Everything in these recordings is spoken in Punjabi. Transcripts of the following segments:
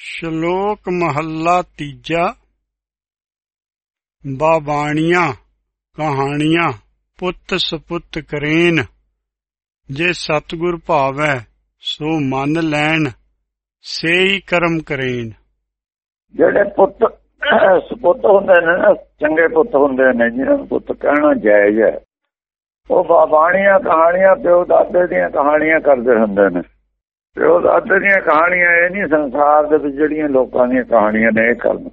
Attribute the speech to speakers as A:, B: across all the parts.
A: ਸ਼ਲੋਕ ਮਹੱਲਾ ਤੀਜਾ। ਬਾਬਾਣੀਆਂ, ਕਹਾਣੀਆਂ, ਪੁੱਤ ਸੁਪੁੱਤ ਕਰੇਨ। ਜੇ ਸਤਿਗੁਰ ਭਾਵੈ, ਸੋ ਮੰਨ ਲੈਣ, ਸੇਈ ਕਰਮ ਕਰੇਨ।
B: ਜਿਹੜੇ ਪੁੱਤ ਸੁਪੁੱਤ ਹੁੰਦੇ ਨੇ ਨਾ, ਚੰਗੇ ਪੁੱਤ ਹੁੰਦੇ ਨੇ, ਜਿਹਨਾਂ ਨੂੰ ਪੁੱਤ ਕਹਿਣਾ ਜਾਇਜ਼ ਹੈ, ਉਹ ਬਾਬਾਣੀਆਂ, ਕਹਾਣੀਆਂ, ਪਿਓ ਦਾਦੇ ਦੀਆਂ ਕਹਾਣੀਆਂ ਕਰਦੇ ਹੁੰਦੇ ਨੇ। ਪਿਓ ਦਾਦੇ ਦੀਆਂ ਕਹਾਣੀਆਂ, ਇਹ ਨਹੀਂ ਸੰਸਾਰ ਦੇ ਵਿੱਚ ਜਿਹੜੀਆਂ ਲੋਕਾਂ ਦੀਆਂ ਕਹਾਣੀਆਂ ਨੇ ਇਹ ਕਰਨ।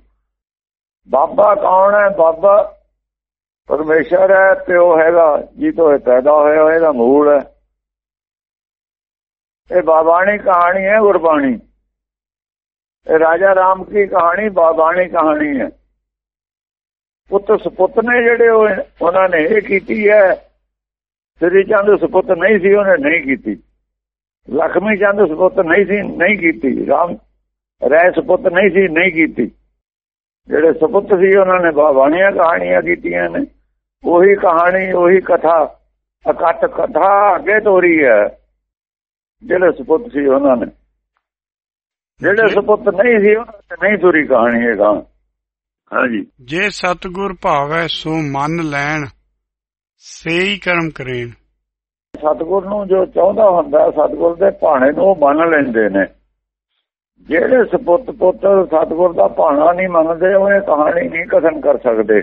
B: ਬਾਬਾ ਕੌਣ ਹੈ? ਬਾਬਾ ਪਰਮੇਸ਼ਰ ਹੈ ਪਿਓ ਹੈਗਾ ਜੀ ਤੋਂ ਇਹ ਪੈਦਾ ਹੋਇਆ ਇਹਦਾ ਮੂਲ ਹੈ। ਇਹ ਬਾਬਾਣੀ ਕਹਾਣੀ ਹੈ, ਗੁਰਬਾਣੀ। ਇਹ ਰਾਜਾ ਰਾਮ ਕੀ ਕਹਾਣੀ? ਬਾਬਾਣੀ ਕਹਾਣੀ ਹੈ। ਪੁੱਤ ਸੁਪੁੱਤ ਨੇ ਜਿਹੜੇ ਉਹਨਾਂ ਨੇ ਇਹ ਕੀਤੀ ਹੈ। ਸ੍ਰੀ ਚੰਦ ਸੁਪੁੱਤ ਨਹੀਂ ਸੀ, ਉਹਨੇ ਨਹੀਂ ਕੀਤੀ। ਲਖਮੀ ਚੰਦ ਸੁਪੁੱਤ ਨਹੀਂ ਸੀ ਨਹੀਂ ਕੀਤੀ। ਰਾਮ ਰਹਿ ਸੁਪੁੱਤ ਨਹੀਂ ਸੀ ਨਹੀਂ ਕੀਤੀ। ਜਿਹੜੇ ਸੁਪੁੱਤ ਸੀ ਉਹਨਾਂ ਨੇ ਬਾਣੀਆਂ ਕਹਾਣੀਆਂ ਕੀਤੀਆਂ ਨੇ। ਉਹੀ ਕਹਾਣੀ ਉਹੀ ਕਥਾ ਅਕਟ ਕਥਾ ਅੱਗੇ ਤੋਰੀ ਹੈ। ਜਿਹੜੇ ਸੁਪੁੱਤ ਸੀ ਉਹਨਾਂ ਨੇ। ਜਿਹੜੇ ਸੁਪੁੱਤ ਨਹੀਂ ਸੀ ਉਹਨਾਂ ਨੇ ਨਹੀਂ ਤੋਰੀ ਕਹਾਣੀ ਹੈਗਾ ਹਾਂਜੀ।
A: ਜੇ ਸਤਿਗੁਰ ਭਾਵੈ ਸੋ ਮੰਨ ਲੈਣ ਸੇਈ ਕਰਮ ਕਰੇਨ
B: ਸਤਗੁਰ ਨੂੰ ਜੋ ਚਾਹੁੰਦਾ ਹੁੰਦਾ, ਸਤਗੁਰ ਦੇ ਭਾਣੇ ਨੂੰ ਉਹ ਮੰਨ ਲੈਂਦੇ ਨੇ। ਜਿਹੜੇ ਸਪੁੱਤ ਪੁੱਤ ਸਤਗੁਰ ਦਾ ਭਾਣਾ ਨਹੀਂ ਮੰਨਦੇ, ਉਹ ਇਹ ਕਹਾਣੀ ਨਹੀਂ ਕਥਨ ਕਰ ਸਕਦੇ।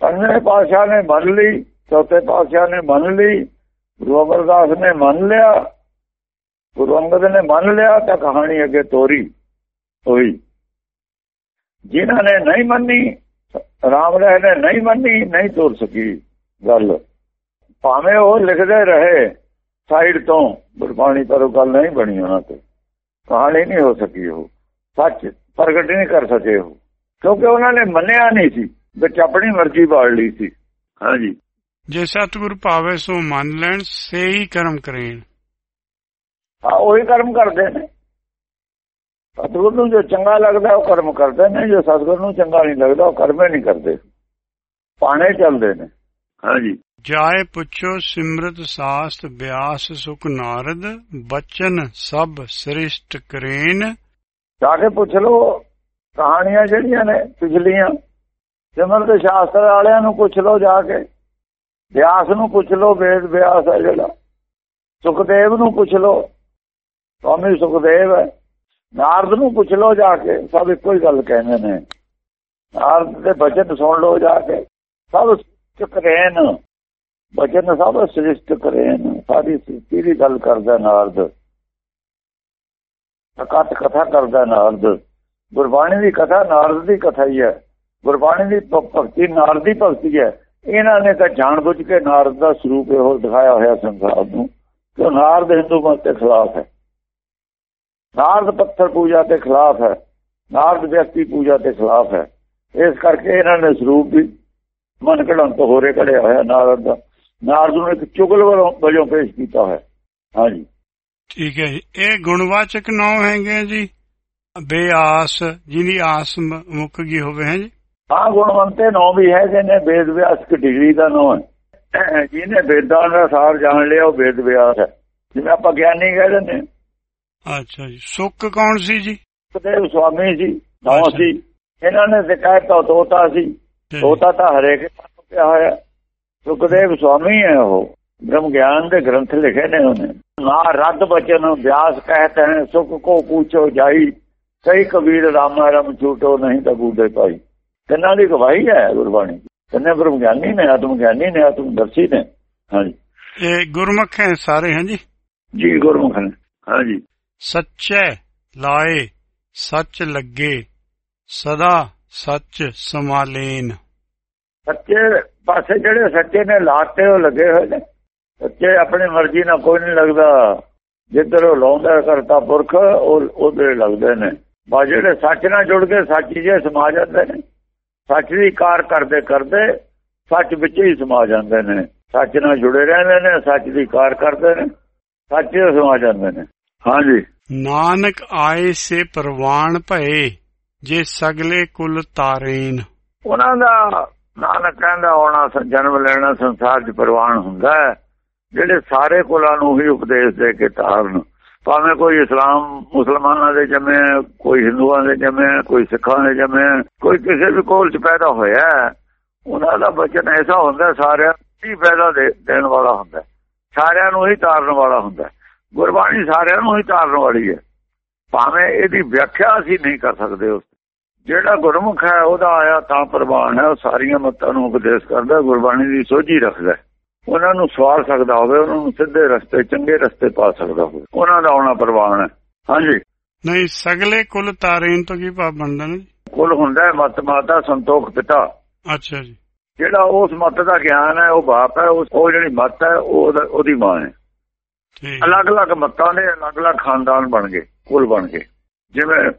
B: ਪੰਜਵੇਂ ਪਾਤਸ਼ਾਹ ਨੇ ਮੰਨ ਲਈ, ਚੌਥੇ ਪਾਤਸ਼ਾਹ ਨੇ ਮੰਨ ਲਈ, ਗੁਰੂ ਅਮਰਦਾਸ ਨੇ ਮੰਨ ਲਿਆ, ਗੁਰੂ ਅੰਗਦ ਨੇ ਮੰਨ ਲਿਆ ਤਾਂ ਕਹਾਣੀ ਅੱਗੇ ਤੋਰੀ ਹੋਈ। ਜਿਨ੍ਹਾਂ ਨੇ ਨਹੀਂ ਮੰਨੀ, ਰਾਮ ਰਾਏ ਨੇ ਨਹੀਂ ਮੰਨੀ, ਨਹੀਂ ਤੋਰ ਸਕੀ ਗੱਲ। ਭਾਵੇਂ ਉਹ ਲਿਖਦੇ ਰਹੇ ਸਾਈਡ ਤੋਂ ਗੁਰਬਾਣੀ ਪਰ ਉਹ ਗੱਲ ਨਹੀਂ ਬਣੀ ਉਹਨਾਂ ਤੇ। ਕਹਾਣੀ ਨਹੀਂ ਹੋ ਸਕੀ ਉਹ। ਸੱਚ ਪ੍ਰਗਟ ਨਹੀਂ ਕਰ ਸਕੇ ਉਹ। ਕਿਉਂਕਿ ਉਹਨਾਂ ਨੇ ਮੰਨਿਆ ਨਹੀਂ ਸੀ ਵਿੱਚ ਆਪਣੀ ਮਰਜ਼ੀ ਬਾੜ ਲਈ ਸੀ। ਹਾਂਜੀ।
A: ਜੇ ਸਤਿਗੁਰ ਭਾਵੇ ਸੋ ਮੰਨ ਲੈਣ ਸੇਈ ਕਰਮ ਕਰੇਨ
B: ਆ ਉਹੀ ਕਰਮ ਕਰਦੇ ਨੇ। ਸਤਿਗੁਰ ਨੂੰ ਜੋ ਚੰਗਾ ਲੱਗਦਾ ਉਹ ਕਰਮ ਕਰਦੇ ਨੇ। ਜੋ ਸਤਿਗੁਰ ਨੂੰ ਚੰਗਾ ਨਹੀਂ ਲੱਗਦਾ ਉਹ ਕਰਮੇ ਨਹੀਂ ਕਰਦੇ। ਪਾਣੇ ਚੱਲਦੇ ਨੇ। ਹਾਂਜੀ।
A: ਜਾਏ ਪੁੱਛੋ ਸਿਮਰਤ ਸਾਸਤ ਬਿਆਸ ਸੁਖ ਨਾਰਦ ਬਚਨ ਸਭ ਸ੍ਰਿਸ਼ਟ ਕਰੇਨ।
B: ਜਾ ਕੇ ਪੁੱਛ ਲੋ ਕਹਾਣੀਆਂ ਜਿਹੜੀਆਂ ਨੇ ਪਿਛਲੀਆਂ ਸਿਮਰਤ ਸ਼ਾਸਤਰ ਵਾਲਿਆਂ ਨੂੰ ਪੁੱਛ ਲੋ ਜਾ ਕੇ। ਬਿਆਸ ਨੂੰ ਪੁੱਛ ਲੋ ਵੇਦ ਬਿਆਸ ਹੈ ਜਿਹੜਾ। ਸੁਖਦੇਵ ਨੂੰ ਪੁੱਛ ਲੋ ਸਵਾਮੀ ਸੁਖਦੇਵ ਹੈ। ਨਾਰਦ ਨੂੰ ਪੁੱਛ ਲੋ ਜਾ ਕੇ ਸਭ ਇੱਕੋ ਹੀ ਗੱਲ ਕਹਿੰਦੇ ਨੇ। ਨਾਰਦ ਦੇ ਬਚਨ ਸੁਣ ਲੋ ਜਾ ਕੇ। ਸਭ ਚਕਰੇਨ ਬਚਨ ਸਭ ਸ੍ਰਿਸ਼ਟ ਕਰੇਨ। ਸਾਰੀ ਸ੍ਰਿਸ਼ਟੀ ਦੀ ਗੱਲ ਕਰਦਾ ਨਾਰਦ। ਅਕਤ ਕਥਾ ਕਰਦਾ ਨਾਰਦ। ਗੁਰਬਾਣੀ ਦੀ ਕਥਾ ਨਾਰਦ ਦੀ ਕਥਾ ਹੀ ਹੈ। ਗੁਰਬਾਣੀ ਦੀ ਭਗਤੀ ਨਾਰਦ ਦੀ ਭਗਤੀ ਹੈ। ਇਹਨਾਂ ਨੇ ਤਾਂ ਜਾਣਬੁੱਝ ਕੇ ਨਾਰਦ ਦਾ ਸਰੂਪ ਇਹੋ ਦਿਖਾਇਆ ਹੋਇਆ ਸੰਸਾਰ ਨੂੰ ਕਿ ਨਾਰਦ ਹਿੰਦੂ ਮਤ ਦੇ ਖਿਲਾਫ ਹੈ। ਨਾਰਦ ਪੱਥਰ ਪੂਜਾ ਦੇ ਖਿਲਾਫ ਹੈ। ਨਾਰਦ ਵਿਅਕਤੀ ਪੂਜਾ ਦੇ ਖਿਲਾਫ ਹੈ। ਇਸ ਕਰਕੇ ਇਹਨਾਂ ਨੇ ਸਰੂਪ ਵੀ ਮਨ ਘੜੰਤ ਹੋਰੇ ਕੜਿਆ ਹੋਇਆ ਨਾਰਦ ਦਾ ਨਾਰਦ ਨੂੰ ਇੱਕ ਚੁਗਲ ਵਜੋਂ ਪੇਸ਼ ਕੀਤਾ ਹੋਇਆ। ਹਾਂਜੀ।
A: ਠੀਕ ਹੈ ਜੀ। ਇਹ ਗੁਣਵਾਚਕ ਨਾਮ ਹੈਗੇ ਜੀ। ਬੇਆਸ ਜਿਹਦੀ ਆਸ ਮੁੱਕ ਗਈ ਹੋਵੇ ਹੈ ਜੀ?
B: ਹਾਂ ਗੁਣਵੰਤੇ ਨਾਮ ਵੀ ਹੈਗੇ ਨੇ। ਵੇਦ ਵਿਆਸ ਦੀ ਡਿਗਰੀ ਦਾ ਨਾਮ ਹੈ। ਜਿਹਨੇ ਵੇਦਾਂ ਦਾ ਸਾਰ ਜਾਣ ਲਿਆ ਉਹ ਵੇਦ ਵਿਆਸ ਹੈ। ਜਿਵੇਂ ਆਪਾਂ ਗਿਆਨੀ ਕਹਿੰਦੇ ਨੇ
A: ਅੱਛਾ ਜੀ। ਸੁੱਕ ਕੌਣ ਸੀ ਜੀ?
B: ਸੁਖਦੇਵ ਸਵਾਮੀ ਜੀ ਨਾਮ ਸੀ। ਇਹਨਾਂ ਨੇ ਸਿਕਾਇਤ ਤੋਤਾ ਸੀ। ਤੋਤਾ ਤਾਂ ਹਰੇਕ ਪਿਆ ਹੋਇਆ। ਸੁਖਦੇਵ ਸਵਾਮੀ ਹੈ ਉਹ। ਬ੍ਰਹਮ ਗਿਆਨ ਦੇ ਗ੍ਰੰਥ ਲਿਖੇ ਨੇ ਉਹਨੇ। ਨਾ ਰੱਦ ਬਚਨ ਵਿਆਸ ਕਹਤੇ ਹਨ ਸੁਖ ਕੋ ਪੁੱਛੋ ਜਾਈ। ਕਈ ਕਬੀਰ ਰਾਮਾ ਰਮ ਝੂਟੋ ਨਹੀਂ ਤਾਂ ਬੂਢੇ ਪਾਈ ਤਿੰਨਾਂ ਦੀ ਗਵਾਹੀ ਹੈ ਗੁਰਬਾਣੀ ਤਿੰਨੇ ਬ੍ਰਹਮ ਗਿਆਨੀ ਨੇ ਆਤਮ ਗਿਆਨੀ ਨੇ ਆਤਮ ਦਰਸ਼ੀ ਨੇ। ਹਾਂਜੀ।
A: ਇਹ ਗੁਰਮੁਖ ਹੈ ਸਾਰੇ ਹਾਂ ਜੀ
B: ਜੀ ਗੁਰਮੁਖ ਨੇ। ਹਾਂਜੀ।
A: ਸੱਚੇ ਲਾਏ ਸੱਚ ਲੱਗੇ ਸਦਾ ਸੱਚ ਸਮਾਲੇਨ
B: ਸੱਚੇ ਪਾਸੇ ਜਿਹੜੇ ਸੱਚੇ ਨੇ ਲਾਤੇ ਉਹ ਲੱਗੇ ਹੋਏ ਨੇ। ਸੱਚੇ ਆਪਣੀ ਮਰਜ਼ੀ ਨਾਲ ਕੋਈ ਨਹੀਂ ਲੱਗਦਾ। ਜਿੱਧਰ ਉਹ ਲਾਉਂਦਾ ਕਰਤਾ ਪੁਰਖ ਉਹ ਉਹਦੇ ਲੱਗਦੇ ਨੇ। ਬਾ ਜਿਹੜੇ ਸੱਚ ਨਾਲ ਜੁੜ ਕੇ ਸੱਚ ਜੇ ਸਮਾ ਜਾਂਦੇ ਨੇ। ਸੱਚ ਦੀ ਕਾਰ ਕਰਦੇ ਕਰਦੇ ਸੱਚ ਵਿੱਚ ਹੀ ਸਮਾ ਜਾਂਦੇ ਨੇ। ਸੱਚ ਨਾਲ ਜੁੜੇ ਰਹਿੰਦੇ ਨੇ ਸੱਚ ਦੀ ਕਾਰ ਕਰਦੇ ਨੇ ਸੱਚ ਹੀ ਸਮਾ ਜਾਂਦੇ ਨੇ। ਹਾਂਜੀ।
A: ਨਾਨਕ ਆਏ ਸੇ ਪ੍ਰਵਾਨ ਭਏ ਜੇ ਸਗਲੇ ਕੁਲ ਤਾਰੇਨ।
B: ਉਹਨਾਂ ਦਾ ਨਾਨਕ ਕਹਿੰਦਾ, ਆਉਣਾ ਜਨਮ ਲੈਣਾ ਸੰਸਾਰ 'ਚ ਪ੍ਰਵਾਨ ਹੁੰਦਾ ਜਿਹੜੇ ਸਾਰੇ ਕੁਲਾਂ ਨੂੰ ਹੀ ਉਪਦੇਸ਼ ਦੇ ਕੇ ਤਾਰਨ। ਭਾਵੇਂ ਕੋਈ ਇਸਲਾਮ ਮੁਸਲਮਾਨਾਂ ਦੇ ਜੰਮੇ ਕੋਈ ਹਿੰਦੂਆਂ ਦੇ ਜੰਮੇ ਕੋਈ ਸਿੱਖਾਂ ਦੇ ਜੰਮੇ ਕੋਈ ਕਿਸੇ ਵੀ ਕੋਲ ਚ ਪੈਦਾ ਹੋਇਆ ਉਹਨਾਂ ਦਾ ਬਚਨ ਐਸਾ ਹੁੰਦਾ ਸਾਰਿਆਂ ਨੂੰ ਪੈਦਾ ਦੇਣ ਵਾਲਾ ਹੁੰਦਾ ਸਾਰਿਆਂ ਨੂੰ ਹੀ ਤਾਰਨ ਵਾਲਾ ਹੁੰਦਾ ਗੁਰਬਾਣੀ ਸਾਰਿਆਂ ਨੂੰ ਹੀ ਤਾਰਨ ਵਾਲੀ ਹੈ। ਭਾਵੇਂ ਇਹਦੀ ਵਿਆਖਿਆ ਅਸੀਂ ਨਹੀਂ ਕਰ ਸਕਦੇ ਉਸ ਜਿਹੜਾ ਗੁਰਮੁਖ ਹੈ ਉਹਦਾ ਆਇਆ ਤਾਂ ਪ੍ਰਵਾਨ ਹੈ ਉਹ ਸਾਰੀਆਂ ਮੱਤਾਂ ਨੂੰ ਉਪਦੇਸ਼ ਕਰਦਾ ਗੁਰਬਾਣੀ ਦੀ ਸੋਝੀ ਰੱਖਦਾ ਉਹਨਾਂ ਨੂੰ ਸਵਾਰ ਸਕਦਾ ਹੋਵੇ ਉਹਨਾਂ ਨੂੰ ਸਿੱਧੇ ਰਸਤੇ ਚੰਗੇ ਰਸਤੇ ਪਾ ਸਕਦਾ ਹੋਵੇ। ਉਹਨਾਂ ਦਾ ਆਉਣਾ ਪ੍ਰਵਾਨ ਹੈ। ਹਾਂਜੀ।
A: ਨਹੀਂ ਸਗਲੇ ਕੁਲ ਤਾਰੇਨ ਤੋਂ ਕੀ ਭਾਵ ਬਣਦਾ ਨੇ
B: ਕੁਲ ਹੁੰਦਾ ਮਤ ਮਾਤਾ ਸੰਤੋਖ ਪਿਤਾ।
A: ਅੱਛਾ ਜੀ।
B: ਜਿਹੜਾ ਉਸ ਮਤ ਦਾ ਗਿਆਨ ਹੈ ਉਹ ਬਾਪ ਹੈ ਉਹ ਜਿਹੜੀ ਮਤ ਹੈ ਉਹ ਉਹਦੀ ਮਾਂ ਹੈ।
A: ਠੀਕ।
B: ਅਲੱਗ-ਅਲੱਗ ਮਤਾਂ ਦੇ ਅਲੱਗ-ਅਲੱਗ ਖਾਨਦਾਨ ਬਣ ਗਏ ਕੁਲ ਬਣ ਗਏ। ਜਿਵੇਂ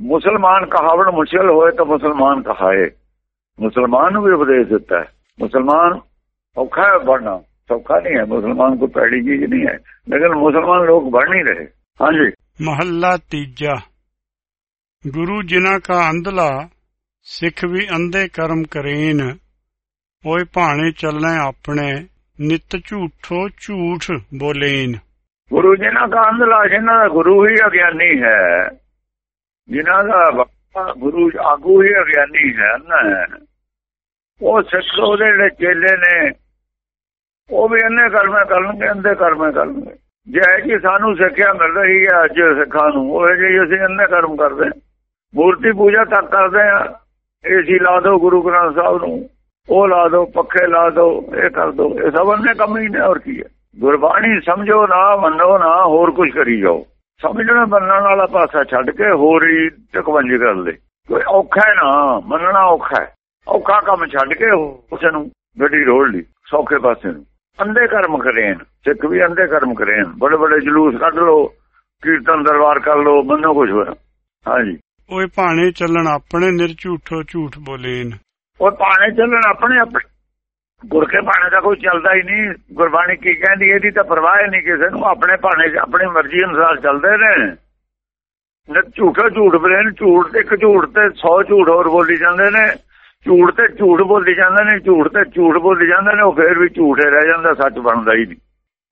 B: ਮੁਸਲਮਾਨ ਕਹਾਵਣ ਮੁਸ਼ਕਲ ਹੋਏ ਤਾਂ ਮੁਸਲਮਾਨ ਕਹਾਏ। ਮੁਸਲਮਾਨ ਨੂੰ ਵੀ ਉਪਦੇਸ਼ ਦਿੱਤਾ ਹੈ। ਮੁਸਲਮਾਨ ਔਖਾ ਹੈ ਬਣਨਾ। ਸੌਖਾ ਨਹੀਂ ਹੈ। ਮੁਸਲਮਾਨ ਕੋਈ ਪੈੜੀ ਚੀਜ਼ ਨਹੀਂ ਹੈ। ਲੇਕਿਨ ਮੁਸਲਮਾਨ ਲੋਕ ਬਣ ਨਹੀਂ ਰਹੇ। ਹਾਂਜੀ।
A: ਮਹੱਲਾ ਤੀਜਾ। ਗੁਰੂ ਜਿਨ੍ਹਾਂ ਕਾ ਅੰਧਲਾ ਸਿੱਖ ਵੀ ਅੰਧੇ ਕਰਮ ਕਰੇਨ। ਓਏ ਭਾਣੇ ਚੱਲੈ ਆਪਣੇ ਨਿਤ ਝੂਠੋ ਝੂਠ ਬੋਲੇਨ।
B: ਗੁਰੂ ਜਿਨ੍ਹਾਂ ਦਾ ਅੰਧਲਾ ਜਿਨ੍ਹਾਂ ਦਾ ਗੁਰੂ ਹੀ ਅਗਿਆਨੀ ਹੈ। ਜਿਨ੍ਹਾਂ ਦਾ ਗੁਰੂ ਆਗੂ ਹੀ ਅਗਿਆਨੀ ਹੈ ਨਾ। ਉਹ ਸਿੱਖ ਉਹਦੇ ਜਿਹੜੇ ਚੇਲੇ ਨੇ, ਉਹ ਵੀ ਅੰਨੇ ਕਰਮੇ ਕਰਨਗੇ ਅੰਦੇ ਕਰਮੇ ਕਰਨਗੇ। ਜੇ ਕਿ ਸਾਨੂੰ ਸਿੱਖਿਆ ਮਿਲ ਰਹੀ ਹੈ ਅੱਜ ਸਿੱਖਾਂ ਨੂੰ, ਉਹ ਜੇ ਅਸੀਂ ਅੰਨੇ ਕਰਮ ਕਰਦੇ ਮੂਰਤੀ ਪੂਜਾ ਤੱਕ ਕਰਦੇ ਆ ਏਸੀ ਲਾ ਦੋ ਗੁਰੂ ਗ੍ਰੰਥ ਸਾਹਿਬ ਨੂੰ, ਉਹ ਲਾ ਦੋ ਪੱਖੇ ਲਾ ਦੋ ਇਹ ਕਰ ਦੋ ਇਹ ਸਭ ਅੰਨੇ ਕੰਮ ਹੀ ਨੇ, ਹੋਰ ਕੀ ਹੈ। ਗੁਰਬਾਣੀ ਸਮਝੋ ਨਾ, ਮੰਨੋ ਨਾ, ਹੋਰ ਕੁਝ ਕਰੀ ਜਾਓ। ਸਮਝਣਾ ਮੰਨਣ ਵਾਲਾ ਪਾਸਾ ਛੱਡ ਕੇ ਹੋਰ ਹੀ ਟਕਵੰਜ ਕਰ ਲੈ ਕੋਈ ਔਖਾ ਹੈ ਨਾ ਮੰਨਣਾ ਔਖਾ ਹੈ। ਔਖਾ ਕੰਮ ਛੱਡ ਕੇ ਉਸ ਨੂੰ ਗੱਡੀ ਰੋੜ ਲਈ ਸੌਖੇ ਪਾਸੇ ਨੂੰ। ਅੰਦੇ ਕਰਮ ਕਰੇਨ ਸਿੱਖ ਵੀ ਅੰਦੇ ਕਰਮ ਕਰੇਨ। ਬੜੇ ਬੜੇ ਜਲੂਸ ਕੱਢ ਲੋ ਕੀਰਤਨ ਦਰਬਾਰ ਕਰ ਲੋ ਮੰਨੋ ਕੁਝ ਹੋਇਆ ਹਾਂਜੀ।
A: ਓਏ ਭਾਣੇ ਚੱਲਣ ਆਪਣੇ ਨਿਰਝੂਠੋ ਝੂਠ ਬੋਲੇਨ।
B: ਉਹ ਭਾਣੇ ਚੱਲਣ ਆਪਣੇ ਆਪਣੇ ਗੁਰ ਕੇ ਭਾਣੇ ਦਾ ਕੋਈ ਚੱਲਦਾ ਹੀ ਨਹੀਂ। ਗੁਰਬਾਣੀ ਕੀ ਕਹਿੰਦੀ ਇਹਦੀ ਤਾਂ ਪਰਵਾਹ ਨਹੀਂ ਕਿਸੇ ਨੂੰ। ਆਪਣੇ ਭਾਣੇ ਆਪਣੀ ਮਰਜ਼ੀ ਅਨੁਸਾਰ ਚੱਲਦੇ ਨੇ। ਨੇ ਝੂਠਾ ਝੂਠ ਬਰੇਨ ਝੂਠ ਤੇ ਇੱਕ ਝੂਠ ਤੇ 100 ਝੂਠ ਹੋਰ ਬੋਲੀ ਜਾਂਦੇ ਨੇ। ਝੂਠ ਤੇ ਝੂਠ ਬੋਲੀ ਜਾਂਦੇ ਨੇ, ਝੂਠ ਤੇ ਝੂਠ ਬੋਲੀ ਜਾਂਦੇ ਨੇ, ਉਹ ਫੇਰ ਵੀ ਝੂਠੇ ਰਹਿ ਜਾਂਦਾ, ਸੱਚ ਬਣਦਾ ਹੀ ਨਹੀਂ।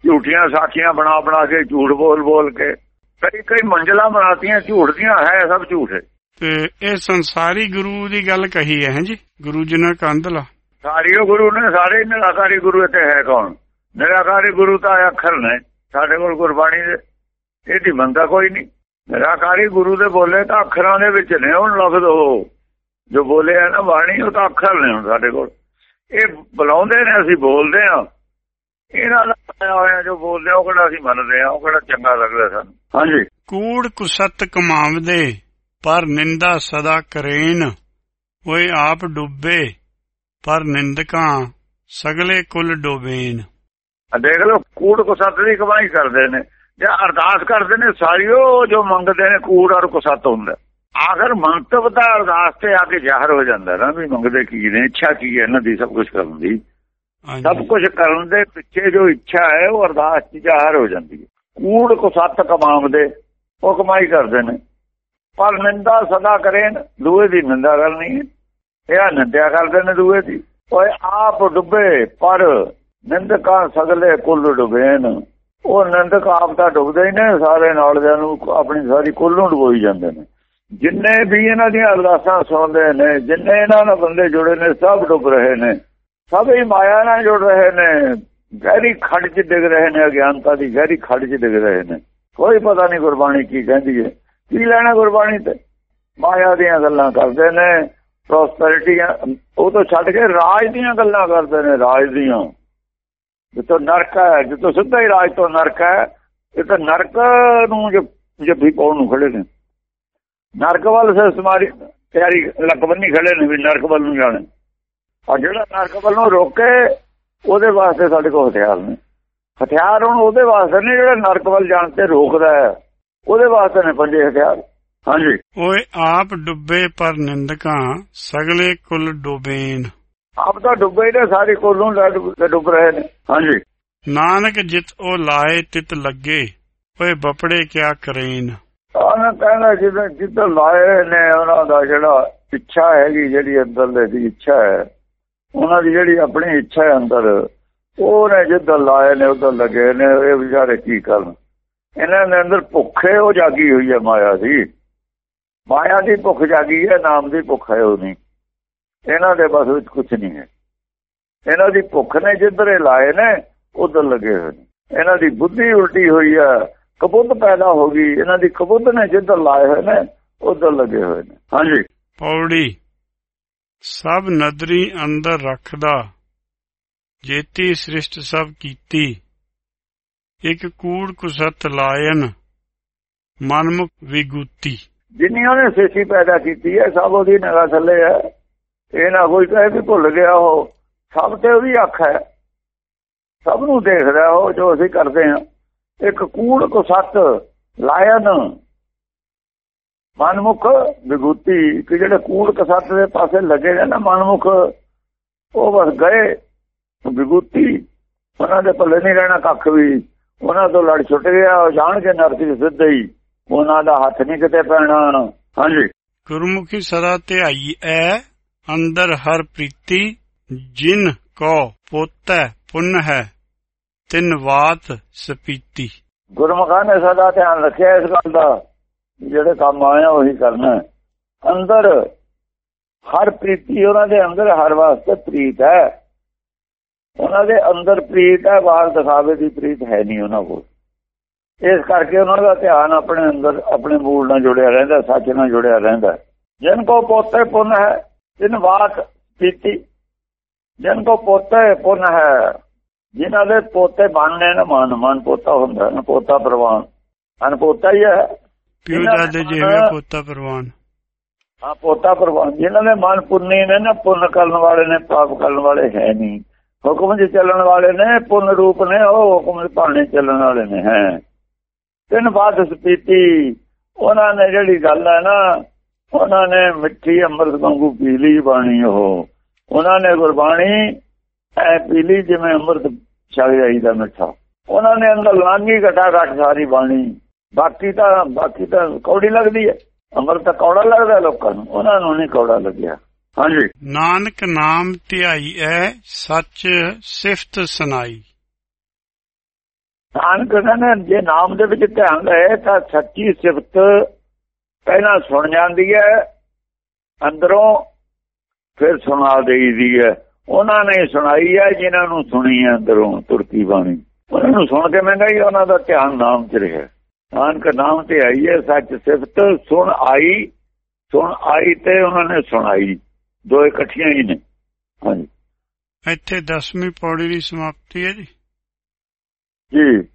B: ਝੂਠੀਆਂ ਸਾਖੀਆਂ ਬਣਾ ਬਣਾ ਕੇ, ਝੂਠ ਬੋਲ ਬੋਲ ਕੇ, ਕਈ ਕਈ ਮੰਜ਼ਲਾ ਬਣਾਤੀਆਂ, ਝੂਠ ਦੀਆਂ, ਹੈ ਸਭ ਝੂਠ। ਹੈ
A: ਤੇ ਇਹ ਸੰਸਾਰੀ ਗੁਰੂ ਦੀ ਗੱਲ ਕਹੀ ਹੈ ਜੀ? ਗੁਰੂ ਜੀ ਨੇ ਕੰਧਲਾ
B: ਸਾਰੀਓ ਗੁਰੂ ਨੇ, ਸਾਰੇ ਨਿਰਾਕਾਰੀ ਗੁਰੂ ਇੱਥੇ ਹੈ ਕੌਣ? ਨਿਰਾਕਾਰੀ ਗੁਰੂ ਤਾਂ ਅੱਖਰ ਨੇ, ਸਾਡੇ ਕੋਲ ਗੁਰਬਾਣੀ ਦੇ, ਇਹਦੀ ਮੰਦਾ ਕੋਈ ਨਹੀਂ। ਨਿਰਾਕਾਰੀ ਗੁਰੂ ਦੇ ਬੋਲੇ ਤਾਂ ਅੱਖਰਾਂ ਦੇ ਵਿੱਚ ਨੇ, ਹੁਣ ਲਫ਼ਜ਼ ਉਹ। ਜੋ ਬੋਲੇ ਆ ਨਾ ਬਾਣੀ, ਉਹ ਤਾਂ ਅੱਖਰ ਨੇ ਹੁਣ ਸਾਡੇ ਕੋਲ। ਇਹ ਬੁਲਾਉਂਦੇ ਨੇ, ਅਸੀਂ ਬੋਲਦੇ ਆ ਇਹਨਾਂ ਦਾ ਹੋਇਆ ਜੋ ਬੋਲਦੇ ਉਹ ਕਿਹੜਾ ਅਸੀਂ ਮੰਨਦੇ ਆ ਉਹ ਕਿਹੜਾ ਚੰਗਾ ਲੱਗਦਾ ਸਾਨੂੰ। ਹਾਂਜੀ।
A: ਕੂੜ ਕੁਸਤ ਕਮਾਵਦੇ ਪਰ ਨਿੰਦਾ ਸਦਾ ਕਰੇਨ, ਓਏ ਆਪ ਡੁੱਬੇ। ਪਰ ਨਿੰਦਕਾਂ ਸਗਲੇ ਕੁਲ ਡੋਬੇਨ।
B: ਦੇਖ ਲਓ ਕੂੜ ਕੁਸਤ ਦੀ ਕਮਾਈ ਕਰਦੇ ਨੇ। ਜਾਂ ਅਰਦਾਸ ਕਰਦੇ ਨੇ ਸਾਰਿਓ ਜੋ ਮੰਗਦੇ ਨੇ ਕੂੜ ਔਰ ਕੁਸਤ ਹੁੰਦਾ। ਆਖਰ ਮੰਤਵ ਦਾ ਅਰਦਾਸ ਤੇ ਆ ਕੇ ਜ਼ਾਹਰ ਹੋ ਜਾਂਦਾ ਨਾ ਵੀ ਮੰਗਦੇ ਕੀ ਨੇ ਇੱਛਾ ਕੀ ਹੈ ਇਹਨਾਂ ਦੀ ਸਭ ਕੁਝ ਕਰਨ ਦੀ। ਸਭ ਕੁਝ ਕਰਨ ਦੇ ਪਿੱਛੇ ਜੋ ਇੱਛਾ ਹੈ ਉਹ ਅਰਦਾਸ 'ਚ ਜ਼ਾਹਰ ਹੋ ਜਾਂਦੀ ਹੈ। ਕੂੜ ਕੁਸਤ ਕਮਾਉਂਦੇ ਉਹ ਕਮਾਈ ਕਰਦੇ ਨੇ। ਪਰ ਨਿੰਦਾ ਸਦਾ ਕਰੇਨ ਦੂਏ ਦੀ ਨਿੰਦਾ ਕਰਨੀ ਹੈ। ਇਹ ਨਿੰਦਿਆ ਕਰਦੇ ਨੇ ਦੂਏ ਦੀ। ਓਏ ਆਪ ਡੁੱਬੇ, ਪਰ ਨਿੰਦਕਾਂ ਸਗਲੇ ਕੁੱਲ ਡੁੱਬੇਨ ਉਹ ਨਿੰਦਕ ਆਪ ਤਾਂ ਡੁੱਬਦੇ ਹੀ ਨੇ, ਸਾਰੇ ਨਾਲਦਿਆਂ ਨੂੰ ਆਪਣੀ ਸਾਰੀ ਕੁੱਲ ਨੂੰ ਡੁਬੋਈ ਜਾਂਦੇ ਨੇ। ਜਿੰਨੇ ਵੀ ਇਹਨਾਂ ਦੀਆਂ ਅਰਦਾਸਾਂ ਸੁਣਦੇ ਨੇ, ਜਿੰਨੇ ਇਹਨਾਂ ਨਾਲ ਬੰਦੇ ਜੁੜੇ ਨੇ, ਸਭ ਡੁੱਬ ਰਹੇ ਨੇ। ਸਭ ਹੀ ਮਾਇਆ ਨਾਲ ਜੁੜ ਰਹੇ ਨੇ। ਗਹਿਰੀ ਖੱਡ 'ਚ ਡਿੱਗ ਰਹੇ ਨੇ, ਅਗਿਆਨਤਾ ਦੀ ਗਹਿਰੀ ਖੱਡ 'ਚ ਡਿੱਗ ਰਹੇ ਨੇ। ਕੋਈ ਪਤਾ ਨਹੀਂ ਗੁਰਬਾਣੀ ਕੀ ਕਹਿੰਦੀ ਹੈ। ਕੀ ਲੈਣਾ ਗੁਰਬਾਣੀ ਤੇ? ਮਾਇਆ ਦੀਆਂ ਗੱਲਾਂ ਕਰਦੇ ਨੇ। ਪ੍ਰੋਸਪੈਰਿਟੀ ਉਹ ਤੋਂ ਛੱਡ ਕੇ ਰਾਜ ਦੀਆਂ ਗੱਲਾਂ ਕਰਦੇ ਨੇ, ਰਾਜ ਦੀਆਂ। ਜਿੱਥੋਂ ਨਰਕ ਹੈ, ਜਿੱਥੋਂ ਸਿੱਧਾ ਹੀ ਰਾਜ ਤੋਂ ਨਰਕ ਹੈ, ਇਹ ਤਾਂ ਨਰਕ ਨੂੰ ਜੱਫੀ ਪਾਉਣ ਨੂੰ ਖੜੇ ਨੇ। ਨਰਕ ਵੱਲ ਸੇ ਸਮਾਰੀ ਤਿਆਰੀ ਲੱਕ ਬੰਨੀ ਖੜੇ ਨੇ ਵੀ ਨਰਕ ਵੱਲ ਨੂੰ ਜਾਣੇ। ਆ ਜਿਹੜਾ ਨਰਕ ਵੱਲ ਨੂੰ ਰੋਕੇ, ਉਹਦੇ ਵਾਸਤੇ ਸਾਡੇ ਕੋਲ ਹਥਿਆਰ ਨੇ। ਹਥਿਆਰ ਹੁਣ ਉਹਦੇ ਵਾਸਤੇ ਨੇ ਜਿਹੜਾ ਨਰਕ ਵੱਲ ਜਾਣ ਤੇ ਰੋਕਦਾ ਹੈ। ਉਹਦੇ ਵਾਸਤੇ ਨੇ ਪੰਜੇ ਹਥਿਆਰ। ਹਾਂਜੀ।
A: ਓਏ ਆਪ ਡੁੱਬੇ ਪਰ ਨਿੰਦਕਾਂ ਸਗਲੇ ਕੁਲ ਡੋਬੇਨ।
B: ਆਪ ਤਾਂ ਡੁੱਬੇ ਨੇ ਸਾਰੇ ਕੋਲੋਂ ਡੁੱਬ ਰਹੇ ਨੇ। ਹਾਂਜੀ।
A: ਨਾਨਕ ਜਿਤ ਉਹ ਲਾਏ ਤਿਤ ਲੱਗੇ ਓਏ ਬਪੜੇ ਕਿਆ ਕਰੇਨ।
B: ਉਹਨਾਂ ਕਹਿੰਦਾ ਜਿੱਦਾਂ ਜਿੱਦਾਂ ਲਾਏ ਨੇ ਉਹਨਾਂ ਦਾ ਜਿਹੜਾ ਇੱਛਾ ਹੈਗੀ ਜਿਹੜੀ ਅੰਦਰਲੇ ਦੀ ਇੱਛਾ ਹੈ ਉਹਨਾਂ ਦੀ ਜਿਹੜੀ ਆਪਣੀ ਇੱਛਾ ਹੈ ਅੰਦਰ ਉਹਨੇ ਜਿੱਦਾਂ ਲਾਏ ਨੇ ਉਦੋਂ ਲੱਗੇ ਨੇ ਇਹ ਵਿਚਾਰੇ ਕੀ ਕਰਨ? ਇਹਨਾਂ ਦੇ ਅੰਦਰ ਭੁੱਖ ਉਹ ਜਾਗੀ ਹੋਈ ਹੈ ਮਾਇਆ ਦੀ। ਮਾਇਆ ਦੀ ਭੁੱਖ ਜਾਗੀ ਹੈ, ਨਾਮ ਦੀ ਭੁੱਖ ਹੈ ਉਹ ਇਹਨਾਂ ਦੇ ਬਸ ਵਿੱਚ ਕੁਝ ਨਹੀਂ ਹੈ। ਇਹਨਾਂ ਦੀ ਭੁੱਖ ਨੇ ਜਿੱਧਰੇ ਲਾਏ ਨੇ, ਉਧਰ ਲੱਗੇ ਹੋਏ ਨੇ। ਇਹਨਾਂ ਦੀ ਬੁੱਧੀ ਉਲਟੀ ਹੋਈ ਹੈ ਕਬੁੱਧ ਪੈਦਾ ਹੋ ਗਈ। ਇਹਨਾਂ ਦੀ ਕਬੁੱਧ ਨੇ ਜਿੱਧਰ ਲਾਏ ਹੋਏ ਨੇ, ਉਧਰ ਲੱਗੇ ਹੋਏ ਨੇ। ਹਾਂਜੀ।
A: ਪੌੜੀ, ਸਭ ਨਦਰੀ ਅੰਦਰ ਰੱਖਦਾ। ਜੇਤੀ ਸ੍ਰਿਸ਼ਟ ਸਭ ਕੀਤੀ। ਇੱਕ ਕੂੜ ਕੁਸਤ ਲਾਇਨ, ਮਨਮੁਖ ਵਿਗੂਤੀ।
B: ਜਿੰਨੀ ਉਹਨੇ ਸੇਸੀ ਪੈਦਾ ਕੀਤੀ ਹੈ, ਸਭ ਉਹਦੀ ਨਿਗਾਹ ਥੱਲੇ ਹੈ। ਇਹ ਨਾ ਕੋਈ ਕਹੇ ਵੀ ਭੁੱਲ ਗਿਆ ਉਹ। ਸਭ ਤੇ ਉਹਦੀ ਅੱਖ ਹੈ। ਸਭ ਨੂੰ ਦੇਖਦਾ ਉਹ ਜੋ ਅਸੀਂ ਕਰਦੇ ਹਾਂ। ਇੱਕ ਕੂੜ ਕੁਸਤ ਲਾਇਨ। ਮਨਮੁਖ ਵਿਗੂਤੀ ਕਿ ਜਿਹੜੇ ਕੂੜ ਕਸੱਤ ਦੇ ਪਾਸੇ ਲੱਗੇ ਨੇ ਨਾ ਮਨਮੁਖ, ਉਹ ਬਸ ਗਏ। ਵਿਗੂਤੀ ਉਹਨਾਂ ਦੇ ਪੱਲੇ ਨਹੀਂ ਰਹਿਣਾ ਕੱਖ ਵੀ। ਉਹਨਾਂ ਤੋਂ ਲੜ ਛੁੱਟ ਗਿਆ। ਉਹ ਜਾਣ ਕੇ ਨਰਕ ਸਿੱਧੇ ਹੀ। ਉਹਨਾਂ ਦਾ ਹੱਥ ਨਹੀਂ ਕਿਤੇ ਪੈਣਾ। ਹਾਂਜੀ।
A: ਗੁਰਮੁਖੀ ਸਦਾ ਧਿਆਈ ਐ ਅੰਦਰ ਹਰ ਪ੍ਰੀਤੀ ਜਿਨ ਕੋ ਪੋਤੈ ਪੁੰਨ ਹੈ ਤਿੰਨ ਵਾਤ ਸਪੀਤੀ।
B: ਗੁਰਮੁਖਾਂ ਨੇ ਸਦਾ ਧਿਆਨ ਰੱਖਿਆ ਇਸ ਗੱਲ ਦਾ ਜਿਹੜੇ ਕੰਮ ਆਇਆ ਉਹੀ ਕਰਨਾ। ਅੰਦਰ ਹਰ ਪ੍ਰੀਤੀ ਉਹਨਾਂ ਦੇ ਅੰਦਰ ਹਰ ਵਾਸਤੇ ਪ੍ਰੀਤ ਹੈ। ਉਹਨਾਂ ਦੇ ਅੰਦਰ ਪ੍ਰੀਤ ਹੈ ਬਾਹਰ ਦਿਖਾਵੇ ਦੀ ਪ੍ਰੀਤ ਹੈ ਨਹੀਂ ਉਹਨਾਂ ਕੋਲ। ਇਸ ਕਰਕੇ ਉਹਨਾਂ ਦਾ ਧਿਆਨ ਆਪਣੇ ਅੰਦਰ ਆਪਣੇ ਮੂਲ ਨਾਲ ਜੁੜਿਆ ਰਹਿੰਦਾ ਸੱਚ ਨਾਲ ਜੁੜਿਆ ਰਹਿੰਦਾ। ਜਿਨ ਕੋ ਪੋਤੇ ਪੁੰਨ ਹੈ ਜਿਨ ਬਾਤ ਪ੍ਰੀਤੀ ਜਿਨ ਕੋ ਪੋਤੇ ਪੁੰਨ ਹੈ ਜਿਨ੍ਹਾਂ ਦੇ ਪੋਤੇ ਬਣਨੇ ਨਾ ਮਨ ਮਨ ਪੋਤਾ ਹੁੰਦਾ ਨਾ ਪੋਤਾ ਪ੍ਰਵਾਨ। ਅਨ ਪੋਤਾ ਹੀ ਹੈ।
A: ਪਿਓ ਦਾਦੇ
B: ਦੇ
A: ਜਿਵੇਂ ਪੋਤਾ ਪ੍ਰਵਾਨ।
B: ਹਾਂ ਪੋਤਾ ਪ੍ਰਵਾਨ। ਜਿਨ੍ਹਾਂ ਦੇ ਮਨ ਪੁੰਨੀ ਨੇ ਨਾ ਪੁੰਨ ਕਰਨ ਵਾਲੇ ਨੇ ਪਾਪ ਕਰਨ ਵਾਲੇ ਹੈ ਨਹੀਂ। ਹੁਕਮ 'ਚ ਚੱਲਣ ਵਾਲੇ ਨੇ ਪੁੰਨ ਰੂਪ ਨੇ ਉਹ ਹੁਕਮ 'ਚ ਭਾਣੇ ਚੱਲਣ ਵਾਲੇ ਨੇ ਹੈ। ਤਿੰਨ ਬਾਤ ਸਪੀਤੀ, ਉਹਨਾਂ ਨੇ ਜਿਹੜੀ ਗੱਲ ਹੈ ਨਾ, ਉਹਨਾਂ ਨੇ ਮਿੱਠੀ ਅੰਮ੍ਰਿਤ ਵਾਂਗੂ ਪੀ ਲਈ ਬਾਣੀ ਉਹ। ਉਹਨਾਂ ਨੇ ਗੁਰਬਾਣੀ, ਐ ਪੀ ਲਈ ਜਿਵੇਂ ਅੰਮ੍ਰਿਤ ਛਕ ਜਾਈਦਾ ਮਿੱਠਾ। ਉਹਨਾਂ ਨੇ ਅੰਦਰ ਲਾਂਗੀ ਘਟਾ ਘਟ ਸਾਰੀ ਬਾਣੀ। ਬਾਕੀ ਤਾਂ ਬਾਕੀ ਤਾਂ ਕੌੜੀ ਲੱਗਦੀ ਹੈ। ਅੰਮ੍ਰਿਤ ਤਾਂ ਕੌੜਾ ਲੱਗਦਾ ਲੋਕਾਂ ਨੂੰ। ਉਹਨਾਂ ਨੂੰ ਨਹੀਂ ਕੌੜਾ ਲੱਗਿਆ। ਹਾਂਜੀ।
A: ਨਾਨਕ ਨਾਮ ਧਿਆਈ ਐ, ਸੱਚ ਸਿਫਤ ਸੁਨਾਈ
B: ਨਾਨਕ ਨੇ ਜੇ ਨਾਮ ਦੇ ਵਿੱਚ ਧਿਆਨ ਲਏ ਤਾਂ ਸੱਚੀ ਸਿਫਤ ਪਹਿਲਾਂ ਸੁਣ ਜਾਂਦੀ ਹੈ, ਅੰਦਰੋਂ ਫਿਰ ਸੁਣਾ ਦੇਈਦੀ ਹੈ। ਉਹਨਾਂ ਨੇ ਸੁਣਾਈ ਹੈ, ਜਿਨ੍ਹਾਂ ਨੂੰ ਸੁਣੀ ਹੈ ਅੰਦਰੋਂ ਤੁਰਕੀ ਬਾਣੀ। ਉਹਨਾਂ ਨੂੰ ਸੁਣ ਕੇ ਮਹਿੰਗਾ ਹੀ ਉਹਨਾਂ ਦਾ ਧਿਆਨ ਨਾਮ 'ਚ ਰਿਹਾ। ਨਾਨਕ ਨਾਮ ਤੇ ਆਈ ਹੈ, ਸੱਚ ਸਿਫਤ ਸੁਣ ਆਈ ਸੁਣ ਆਈ ਤੇ ਉਹਨਾਂ ਨੇ ਸੁਣਾਈ। ਦੋ ਇਕੱਠੀਆਂ ਹੀ ਨੇ। ਹਾਂਜੀ।
A: ਇੱਥੇ 10ਵੀਂ ਪੌੜੀ ਦੀ ਸਮਾਪਤੀ ਹੈ ਜੀ।
B: ਜੀ।